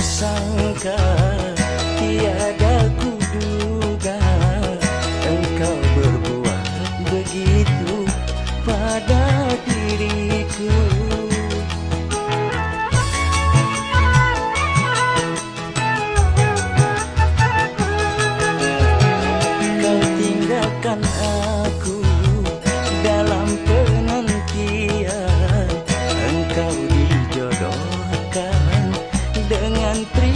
sangka tiada ku duga engkau berbuah begitu pada diriku. Kau tinggalkan siempre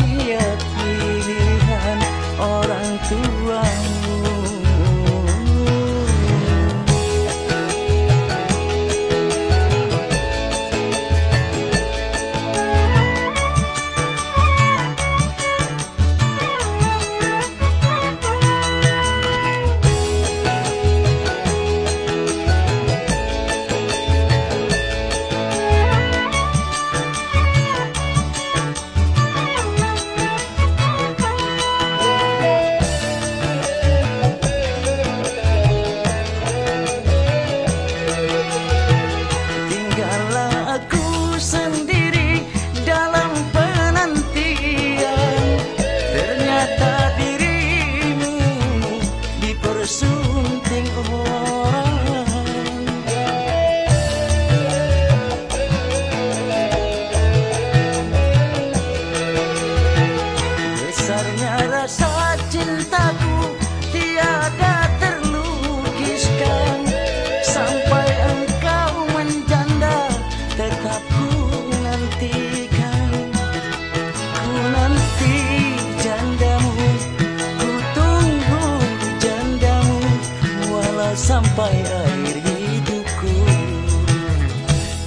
sampai akhir hidupku.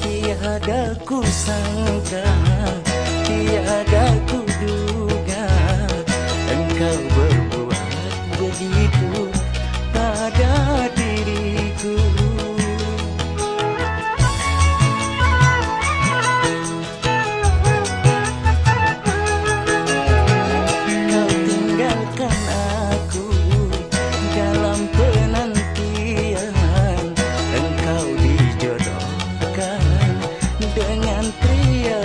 Tiada ku sangka, tiada ku duga. sangría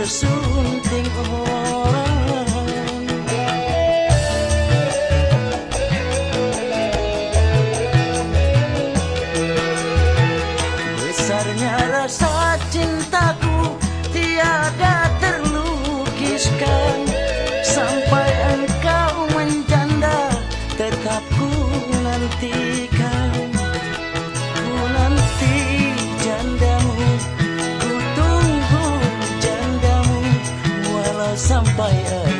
tersunting orang. Besarnya rasa cintaku tiada terlukiskan. Sampai engkau menjanda tetap ku nanti. sampai akhir